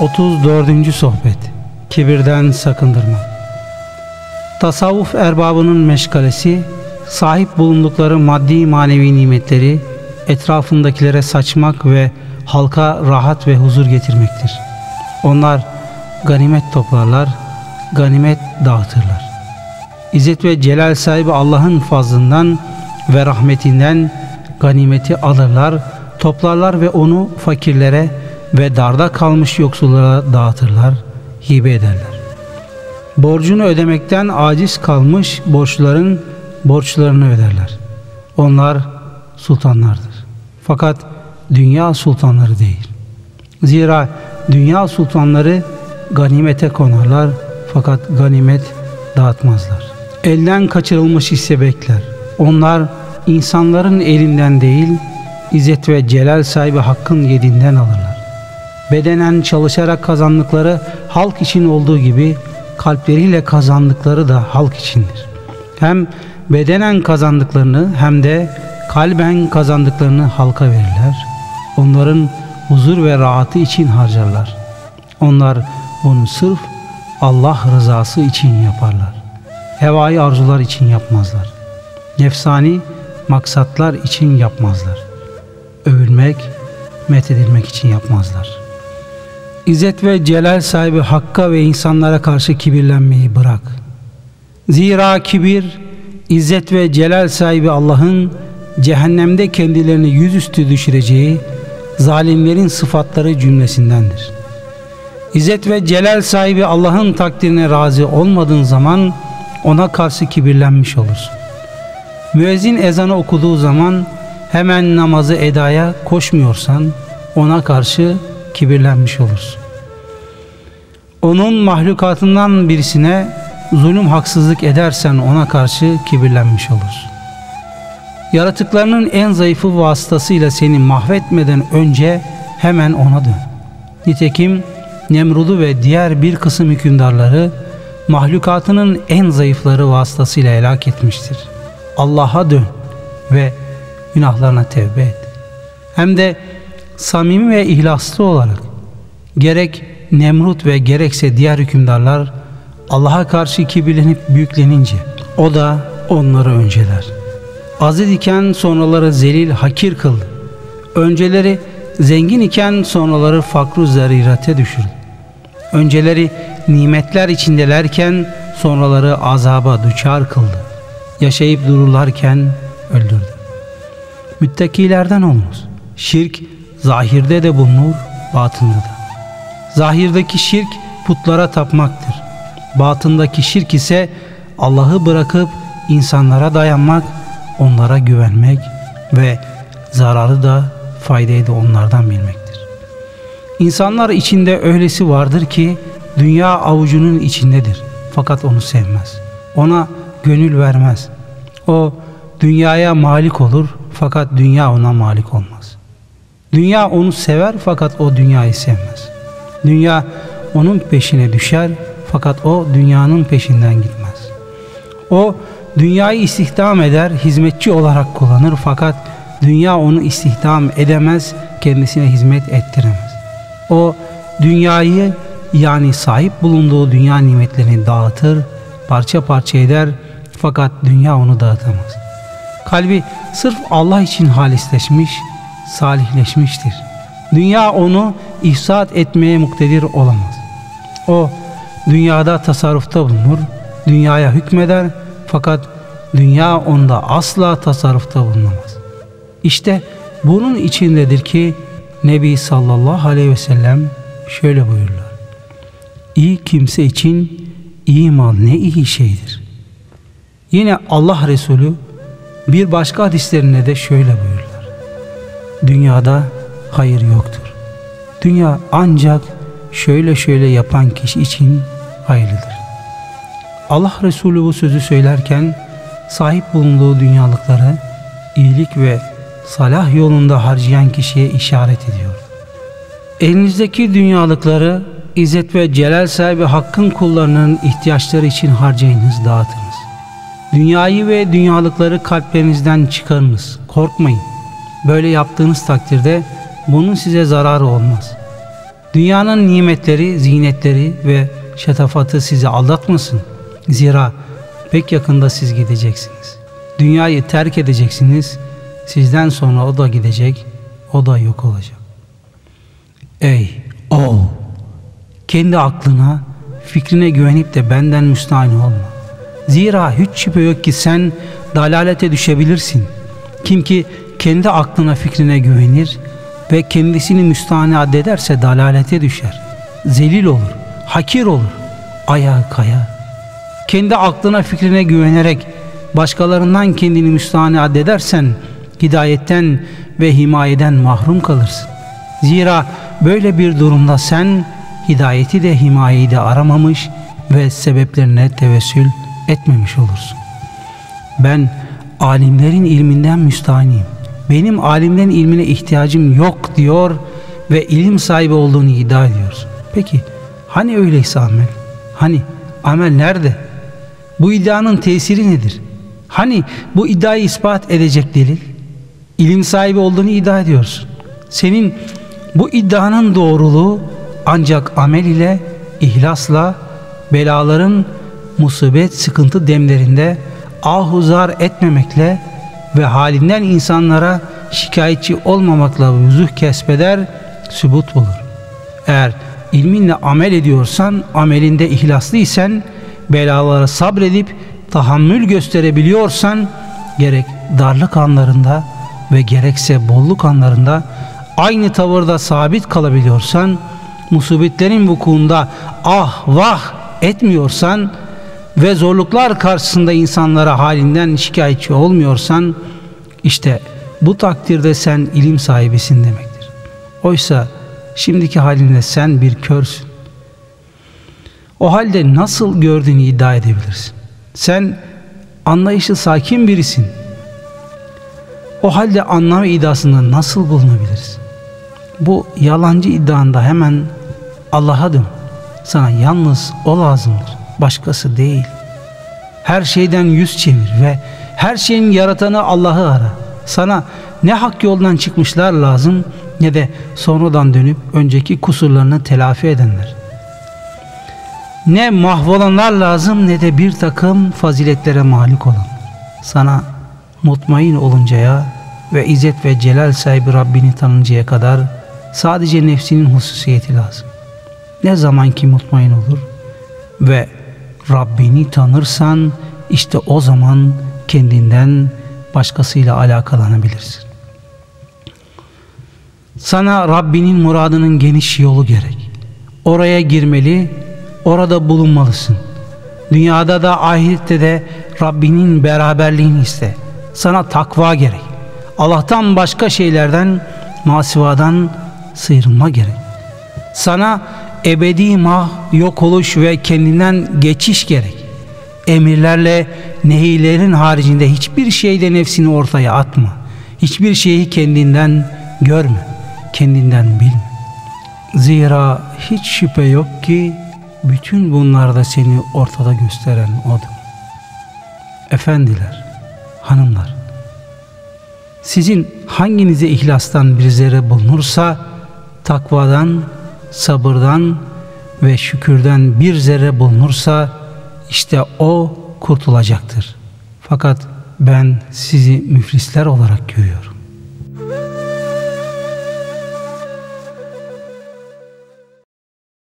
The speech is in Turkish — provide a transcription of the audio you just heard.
34. Sohbet Kibirden sakındırma Tasavvuf erbabının meşgalesi sahip bulundukları maddi manevi nimetleri etrafındakilere saçmak ve halka rahat ve huzur getirmektir. Onlar ganimet toplarlar, ganimet dağıtırlar. İzzet ve celal sahibi Allah'ın fazlından ve rahmetinden ganimeti alırlar, toplarlar ve onu fakirlere ve darda kalmış yoksullara dağıtırlar, hibe ederler. Borcunu ödemekten aciz kalmış borçların borçlarını öderler. Onlar sultanlardır. Fakat dünya sultanları değil. Zira dünya sultanları ganimete konarlar fakat ganimet dağıtmazlar. Elden kaçırılmış hisse bekler. Onlar insanların elinden değil, İzzet ve Celal sahibi hakkın yedinden alırlar. Bedenen çalışarak kazandıkları halk için olduğu gibi kalpleriyle kazandıkları da halk içindir. Hem bedenen kazandıklarını hem de kalben kazandıklarını halka verirler. Onların huzur ve rahatı için harcarlar. Onlar bunu sırf Allah rızası için yaparlar. Hevai arzular için yapmazlar. Nefsani maksatlar için yapmazlar. Övülmek, methedilmek için yapmazlar. İzzet ve celal sahibi Hakk'a ve insanlara karşı kibirlenmeyi bırak. Zira kibir, İzzet ve celal sahibi Allah'ın cehennemde kendilerini yüzüstü düşüreceği zalimlerin sıfatları cümlesindendir. İzzet ve celal sahibi Allah'ın takdirine razı olmadığın zaman ona karşı kibirlenmiş olursun. Müezzin ezanı okuduğu zaman hemen namazı edaya koşmuyorsan ona karşı kibirlenmiş olursun. Onun mahlukatından birisine zulüm haksızlık edersen ona karşı kibirlenmiş olursun. Yaratıklarının en zayıfı vasıtasıyla seni mahvetmeden önce hemen ona dön. Nitekim Nemrud'u ve diğer bir kısım hükümdarları mahlukatının en zayıfları vasıtasıyla helak etmiştir. Allah'a dön ve günahlarına tevbe et. Hem de samimi ve ihlaslı olarak gerek Nemrut ve gerekse diğer hükümdarlar Allah'a karşı kibirlenip büyüklenince o da onları önceler. Aziz iken sonraları zelil hakir kıldı. Önceleri zengin iken sonraları fakru zarirate düşürdü. Önceleri nimetler içindelerken sonraları azaba düçar kıldı. Yaşayıp dururlarken öldürdü. Müttakilerden olunuz. Şirk zahirde de bulunur, batında da. Zahirdeki şirk putlara tapmaktır. Batındaki şirk ise Allah'ı bırakıp insanlara dayanmak, onlara güvenmek ve zararı da faydayı da onlardan bilmektir. İnsanlar içinde öylesi vardır ki dünya avucunun içindedir fakat onu sevmez. Ona gönül vermez. O dünyaya malik olur fakat dünya ona malik olmaz. Dünya onu sever fakat o dünyayı sevmez. Dünya onun peşine düşer fakat o dünyanın peşinden gitmez. O dünyayı istihdam eder, hizmetçi olarak kullanır fakat dünya onu istihdam edemez, kendisine hizmet ettiremez. O dünyayı yani sahip bulunduğu dünya nimetlerini dağıtır, parça parça eder fakat dünya onu dağıtamaz. Kalbi sırf Allah için halisleşmiş, salihleşmiştir. Dünya onu ihsat etmeye muktedir olamaz. O dünyada tasarrufta bulunur, dünyaya hükmeder fakat dünya onda asla tasarrufta bulunamaz. İşte bunun içindedir ki Nebi sallallahu aleyhi ve sellem şöyle buyurlar. İyi kimse için iyi ne iyi şeydir. Yine Allah Resulü bir başka hadislerinde de şöyle buyurlar. Dünyada hayır yoktur. Dünya ancak şöyle şöyle yapan kişi için hayırlıdır. Allah Resulü bu sözü söylerken sahip bulunduğu dünyalıkları iyilik ve salah yolunda harcayan kişiye işaret ediyor. Elinizdeki dünyalıkları İzzet ve Celal sahibi Hakk'ın kullarının ihtiyaçları için harcayınız, dağıtınız. Dünyayı ve dünyalıkları kalplerinizden çıkarınız, korkmayın. Böyle yaptığınız takdirde bunun size zararı olmaz. Dünyanın nimetleri, zinetleri ve şatafatı sizi aldatmasın. Zira pek yakında siz gideceksiniz. Dünyayı terk edeceksiniz. Sizden sonra o da gidecek, o da yok olacak. Ey oğul! Kendi aklına, fikrine güvenip de benden müstahane olma. Zira hiç şüphe yok ki sen dalalete düşebilirsin. Kim ki kendi aklına fikrine güvenir ve kendisini müstahane addederse dalalete düşer. Zelil olur, hakir olur, ayağı kayar. Kendi aklına fikrine güvenerek başkalarından kendini müstahane addedersen hidayetten ve himayeden mahrum kalırsın. Zira böyle bir durumda sen hidayeti de himayeyi de aramamış ve sebeplerine tevessül etmemiş olursun. Ben alimlerin ilminden müstahaniyim. Benim alimlerin ilmine ihtiyacım yok diyor ve ilim sahibi olduğunu iddia ediyorsun. Peki hani öyleyse amel? Hani amel nerede? Bu iddianın tesiri nedir? Hani bu iddiayı ispat edecek delil? İlim sahibi olduğunu iddia ediyorsun. Senin bu iddianın doğruluğu ancak amel ile, ihlasla, belaların musibet, sıkıntı demlerinde ahuzar etmemekle ve halinden insanlara şikayetçi olmamakla vuzuh kesbeder, sübut bulur. Eğer ilminle amel ediyorsan, amelinde ihlaslıysen, belalara sabredip tahammül gösterebiliyorsan, gerek darlık anlarında ve gerekse bolluk anlarında aynı tavırda sabit kalabiliyorsan, musibetlerin vukuunda ah vah etmiyorsan ve zorluklar karşısında insanlara halinden şikayetçi olmuyorsan işte bu takdirde sen ilim sahibisin demektir. Oysa şimdiki halinde sen bir körsün. O halde nasıl gördüğünü iddia edebilirsin? Sen anlayışı sakin birisin. O halde anlam iddiasında nasıl bulunabilirsin? Bu yalancı iddianda hemen Allah'a dön. Sana yalnız o lazımdır. Başkası değil. Her şeyden yüz çevir ve her şeyin yaratanı Allah'ı ara. Sana ne hak yoldan çıkmışlar lazım ne de sonradan dönüp önceki kusurlarını telafi edenler. Ne mahvolanlar lazım ne de bir takım faziletlere malik olanlar. Sana mutmain oluncaya ve izzet ve celal sahibi Rabbini tanıncaya kadar sadece nefsinin hususiyeti lazım. Ne zaman ki mutmain olur ve Rabbini tanırsan işte o zaman kendinden başkasıyla alakalanabilirsin. Sana Rabbinin muradının geniş yolu gerek. Oraya girmeli, orada bulunmalısın. Dünyada da ahirette de Rabbinin beraberliğini iste. Sana takva gerek. Allah'tan başka şeylerden, masivadan sıyrılma gerek. Sana ebedi mah, yok oluş ve kendinden geçiş gerek. Emirlerle nehilerin haricinde hiçbir şeyde nefsini ortaya atma. Hiçbir şeyi kendinden görme, kendinden bilme. Zira hiç şüphe yok ki bütün bunlarda seni ortada gösteren O'dur. Efendiler, hanımlar, sizin hanginize ihlastan bir zerre bulunursa takvadan sabırdan ve şükürden bir zerre bulunursa işte o kurtulacaktır. Fakat ben sizi müflisler olarak görüyorum.